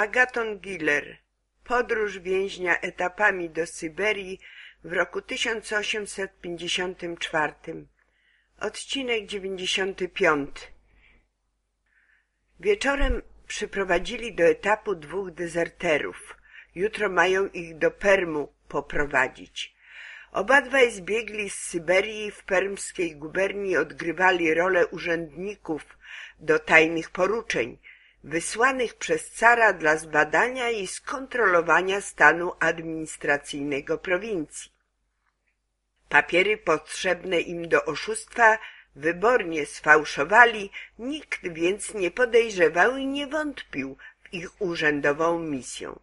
Agaton Giller Podróż więźnia etapami do Syberii w roku 1854 Odcinek 95 Wieczorem przyprowadzili do etapu dwóch dezerterów. Jutro mają ich do Permu poprowadzić. Obadwaj zbiegli z Syberii w permskiej guberni odgrywali rolę urzędników do tajnych poruczeń, wysłanych przez cara dla zbadania i skontrolowania stanu administracyjnego prowincji. Papiery potrzebne im do oszustwa wybornie sfałszowali, nikt więc nie podejrzewał i nie wątpił w ich urzędową misję.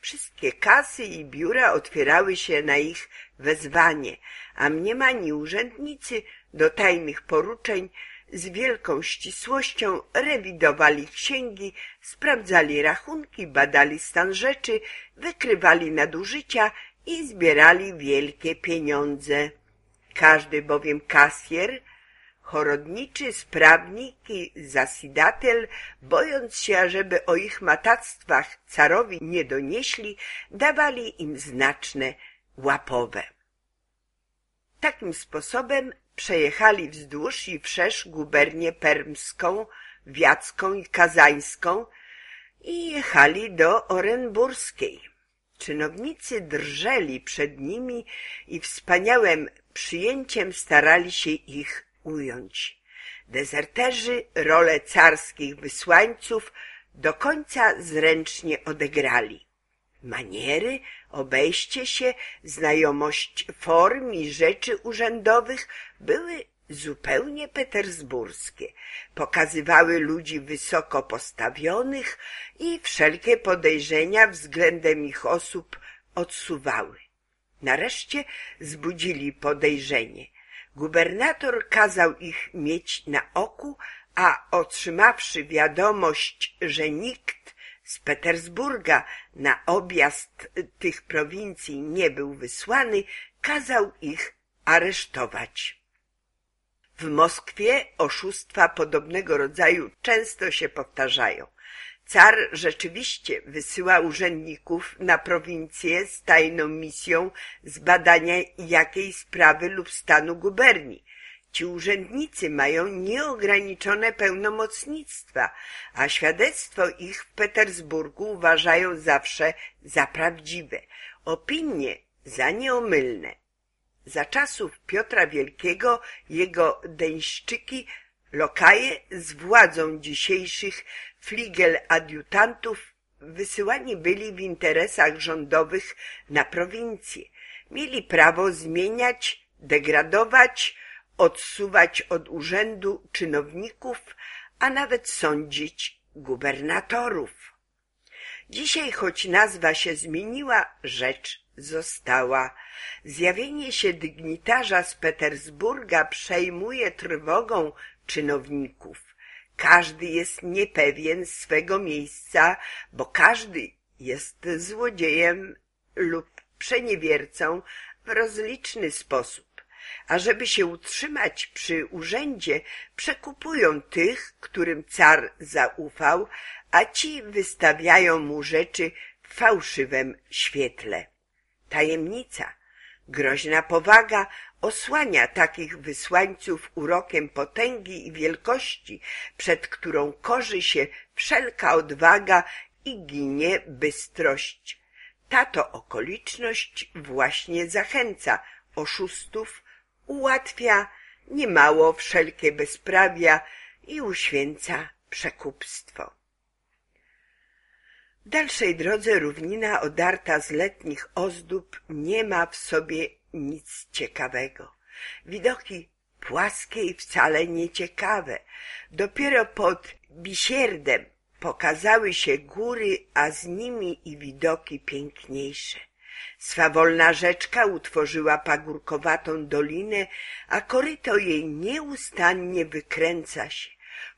Wszystkie kasy i biura otwierały się na ich wezwanie, a mniemani urzędnicy do tajnych poruczeń z wielką ścisłością rewidowali księgi, sprawdzali rachunki, badali stan rzeczy, wykrywali nadużycia i zbierali wielkie pieniądze. Każdy bowiem kasjer, chorodniczy, sprawnik i zasidatel, bojąc się, ażeby o ich matactwach carowi nie donieśli, dawali im znaczne łapowe. Takim sposobem przejechali wzdłuż i wszerz gubernię permską, wiacką i kazańską i jechali do Orenburskiej. Czynownicy drżeli przed nimi i wspaniałym przyjęciem starali się ich ująć. Dezerterzy rolę carskich wysłańców do końca zręcznie odegrali. Maniery, obejście się, znajomość form i rzeczy urzędowych były zupełnie petersburskie. Pokazywały ludzi wysoko postawionych i wszelkie podejrzenia względem ich osób odsuwały. Nareszcie zbudzili podejrzenie. Gubernator kazał ich mieć na oku, a otrzymawszy wiadomość, że nikt z Petersburga na objazd tych prowincji nie był wysłany, kazał ich aresztować. W Moskwie oszustwa podobnego rodzaju często się powtarzają. Car rzeczywiście wysyła urzędników na prowincję z tajną misją zbadania jakiej sprawy lub stanu guberni. Ci urzędnicy mają nieograniczone pełnomocnictwa, a świadectwo ich w Petersburgu uważają zawsze za prawdziwe, opinie za nieomylne. Za czasów Piotra Wielkiego jego deńszczyki, lokaje z władzą dzisiejszych fligel-adiutantów wysyłani byli w interesach rządowych na prowincję. Mieli prawo zmieniać, degradować, odsuwać od urzędu czynowników, a nawet sądzić gubernatorów. Dzisiaj, choć nazwa się zmieniła, rzecz została. Zjawienie się dygnitarza z Petersburga przejmuje trwogą czynowników. Każdy jest niepewien swego miejsca, bo każdy jest złodziejem lub przeniewiercą w rozliczny sposób. A żeby się utrzymać przy urzędzie, przekupują tych, którym car zaufał, a ci wystawiają mu rzeczy w fałszywym świetle. Tajemnica, groźna powaga osłania takich wysłańców urokiem potęgi i wielkości, przed którą korzy się wszelka odwaga i ginie bystrość. Tato okoliczność właśnie zachęca oszustów, ułatwia niemało wszelkie bezprawia i uświęca przekupstwo. W dalszej drodze równina odarta z letnich ozdób nie ma w sobie nic ciekawego. Widoki płaskie i wcale nieciekawe. Dopiero pod Bisierdem pokazały się góry, a z nimi i widoki piękniejsze. Swawolna rzeczka utworzyła pagórkowatą dolinę, a koryto jej nieustannie wykręca się,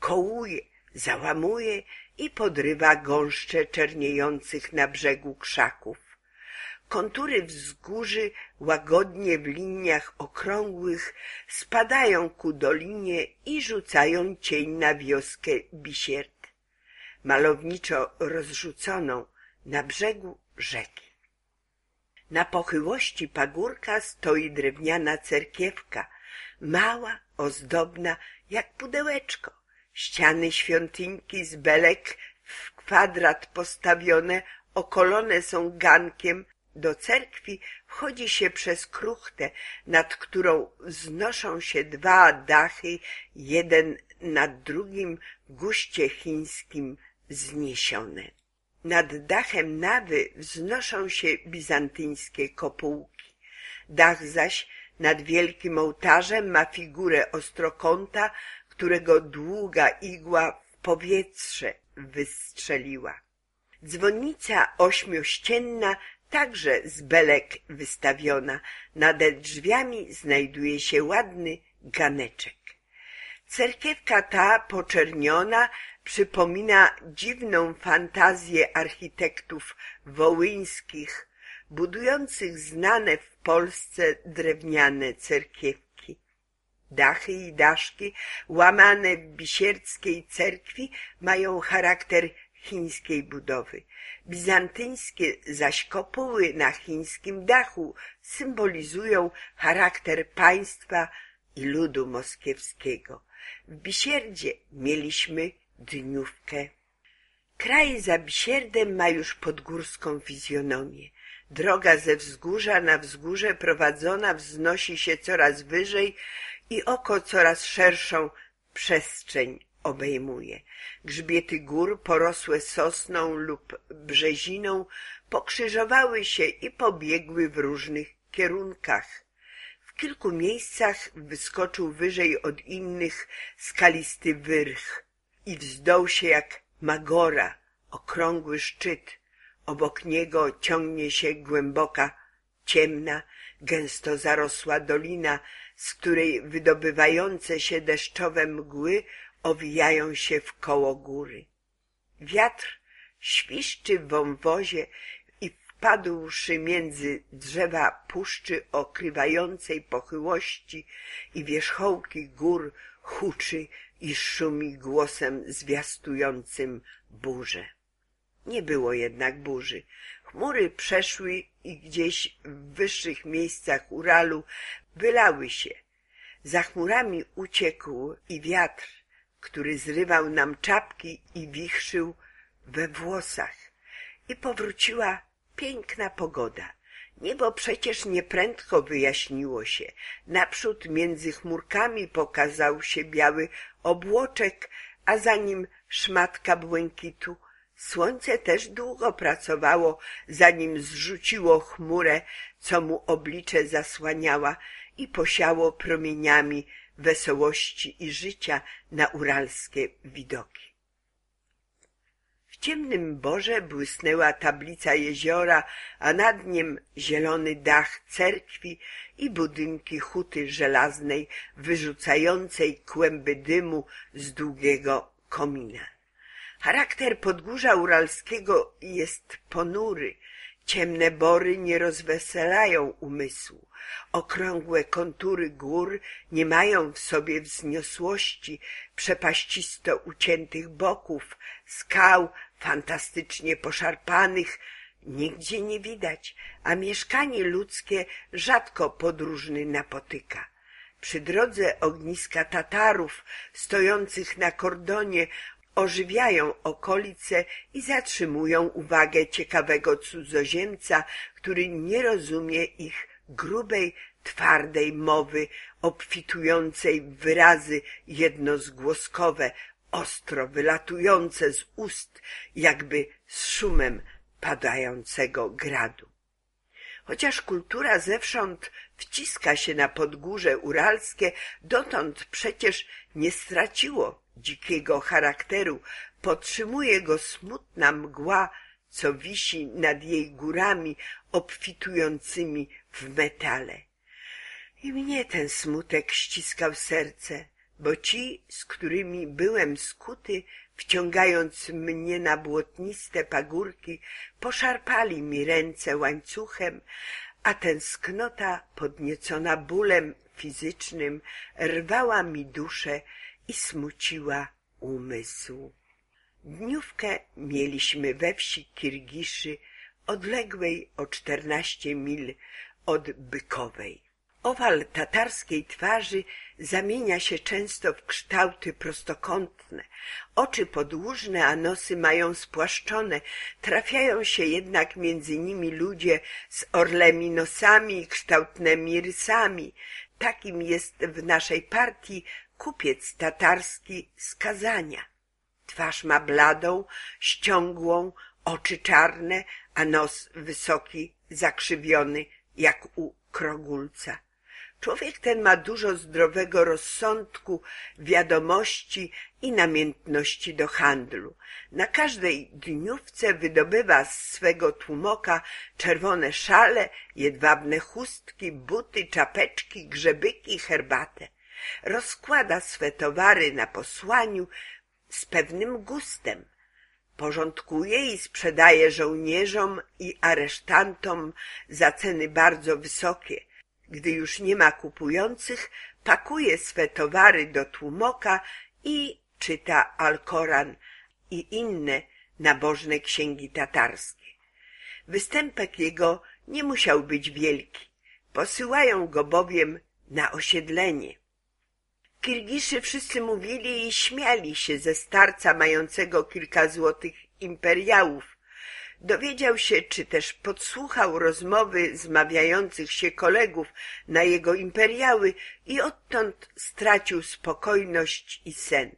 kołuje, załamuje i podrywa gąszcze czerniejących na brzegu krzaków. Kontury wzgórzy łagodnie w liniach okrągłych spadają ku dolinie i rzucają cień na wioskę Bisiert. malowniczo rozrzuconą na brzegu rzeki. Na pochyłości pagórka stoi drewniana cerkiewka, mała, ozdobna, jak pudełeczko. Ściany świątynki z belek w kwadrat postawione, okolone są gankiem. Do cerkwi wchodzi się przez kruchtę, nad którą wznoszą się dwa dachy, jeden nad drugim guście chińskim zniesione. Nad dachem nawy wznoszą się bizantyńskie kopułki. Dach zaś nad wielkim ołtarzem ma figurę ostrokąta, którego długa igła w powietrze wystrzeliła. Dzwonnica ośmiościenna, także z belek wystawiona. Nade drzwiami znajduje się ładny ganeczek. Cerkiewka ta poczerniona przypomina dziwną fantazję architektów wołyńskich, budujących znane w Polsce drewniane cerkiewki. Dachy i daszki łamane w bisierckiej cerkwi mają charakter chińskiej budowy. Bizantyńskie zaś kopuły na chińskim dachu symbolizują charakter państwa i ludu moskiewskiego. W Bisierdzie mieliśmy dniówkę. Kraj za Bisierdem ma już podgórską fizjonomię. Droga ze wzgórza na wzgórze prowadzona wznosi się coraz wyżej i oko coraz szerszą przestrzeń obejmuje. Grzbiety gór porosłe sosną lub brzeziną pokrzyżowały się i pobiegły w różnych kierunkach. W kilku miejscach wyskoczył wyżej od innych skalisty wyrch i wzdął się jak magora, okrągły szczyt. Obok niego ciągnie się głęboka, ciemna, gęsto zarosła dolina, z której wydobywające się deszczowe mgły owijają się w koło góry. Wiatr świszczy w wąwozie i wpadłszy między drzewa puszczy okrywającej pochyłości i wierzchołki gór huczy i szumi głosem zwiastującym burzę. Nie było jednak burzy. Chmury przeszły i gdzieś w wyższych miejscach Uralu wylały się. Za chmurami uciekł i wiatr, który zrywał nam czapki i wichrzył we włosach. I powróciła piękna pogoda. Niebo przecież nieprędko wyjaśniło się. Naprzód między chmurkami pokazał się biały obłoczek, a za nim szmatka błękitu. Słońce też długo pracowało, zanim zrzuciło chmurę, co mu oblicze zasłaniała i posiało promieniami wesołości i życia na uralskie widoki. Ciemnym borze błysnęła tablica jeziora, a nad nim zielony dach cerkwi i budynki huty żelaznej wyrzucającej kłęby dymu z długiego komina. Charakter podgórza uralskiego jest ponury. Ciemne bory nie rozweselają umysłu. Okrągłe kontury gór nie mają w sobie wzniosłości przepaścisto uciętych boków, skał fantastycznie poszarpanych, nigdzie nie widać, a mieszkanie ludzkie rzadko podróżny napotyka. Przy drodze ogniska Tatarów stojących na kordonie ożywiają okolice i zatrzymują uwagę ciekawego cudzoziemca, który nie rozumie ich grubej, twardej mowy, obfitującej w wyrazy jednozgłoskowe, ostro wylatujące z ust, jakby z szumem padającego gradu. Chociaż kultura zewsząd wciska się na podgórze uralskie, dotąd przecież nie straciło dzikiego charakteru, podtrzymuje go smutna mgła, co wisi nad jej górami obfitującymi w metale. I mnie ten smutek ściskał serce, bo ci, z którymi byłem skuty, wciągając mnie na błotniste pagórki, poszarpali mi ręce łańcuchem, a tęsknota podniecona bólem fizycznym rwała mi duszę i smuciła umysł. Dniówkę mieliśmy we wsi Kirgiszy, odległej o czternaście mil od Bykowej. Owal tatarskiej twarzy zamienia się często w kształty prostokątne. Oczy podłużne, a nosy mają spłaszczone. Trafiają się jednak między nimi ludzie z orlemi nosami i kształtnymi rysami. Takim jest w naszej partii kupiec tatarski z Kazania. Twarz ma bladą, ściągłą, oczy czarne, a nos wysoki, zakrzywiony, jak u krogulca. Człowiek ten ma dużo zdrowego rozsądku, wiadomości i namiętności do handlu. Na każdej dniówce wydobywa z swego tłumoka czerwone szale, jedwabne chustki, buty, czapeczki, grzebyki, herbatę. Rozkłada swe towary na posłaniu z pewnym gustem. Porządkuje i sprzedaje żołnierzom i aresztantom za ceny bardzo wysokie – gdy już nie ma kupujących, pakuje swe towary do tłumoka i czyta Alkoran i inne nabożne księgi tatarskie. Występek jego nie musiał być wielki. Posyłają go bowiem na osiedlenie. Kirgiszy wszyscy mówili i śmiali się ze starca mającego kilka złotych imperiałów, Dowiedział się, czy też podsłuchał rozmowy zmawiających się kolegów na jego imperiały i odtąd stracił spokojność i sen.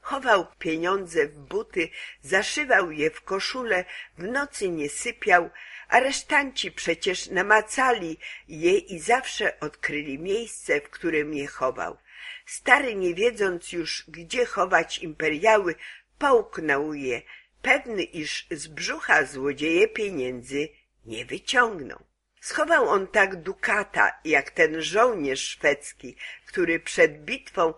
Chował pieniądze w buty, zaszywał je w koszulę, w nocy nie sypiał, aresztanci przecież namacali je i zawsze odkryli miejsce, w którym je chował. Stary, nie wiedząc już, gdzie chować imperiały, połknął je, pewny, iż z brzucha złodzieje pieniędzy nie wyciągną. Schował on tak dukata, jak ten żołnierz szwedzki, który przed bitwą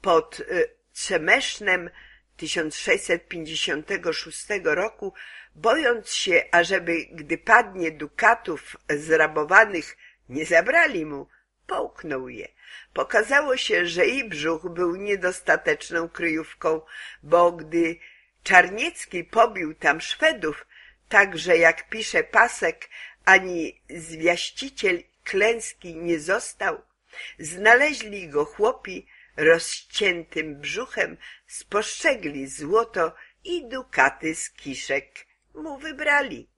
pod y, Trzemesznem 1656 roku, bojąc się, ażeby gdy padnie dukatów zrabowanych nie zabrali mu, połknął je. Pokazało się, że i brzuch był niedostateczną kryjówką, bo gdy Czarniecki pobił tam Szwedów, tak że jak pisze Pasek, ani zwiaściciel klęski nie został. Znaleźli go chłopi rozciętym brzuchem, spostrzegli złoto i dukaty z kiszek mu wybrali.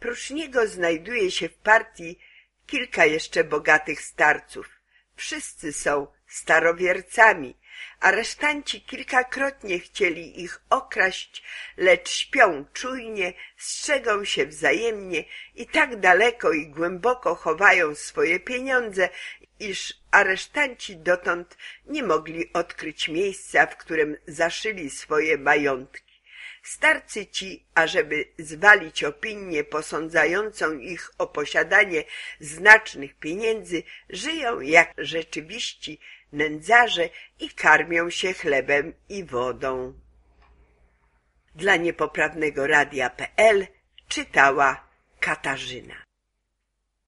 Prócz niego znajduje się w partii kilka jeszcze bogatych starców. Wszyscy są starowiercami, Aresztanci kilkakrotnie chcieli ich okraść, lecz śpią czujnie, strzegą się wzajemnie i tak daleko i głęboko chowają swoje pieniądze, iż aresztanci dotąd nie mogli odkryć miejsca, w którym zaszyli swoje majątki. Starcy ci, ażeby zwalić opinię posądzającą ich o posiadanie znacznych pieniędzy, żyją jak rzeczywiści nędzarze i karmią się chlebem i wodą. Dla niepoprawnego radia.pl czytała Katarzyna.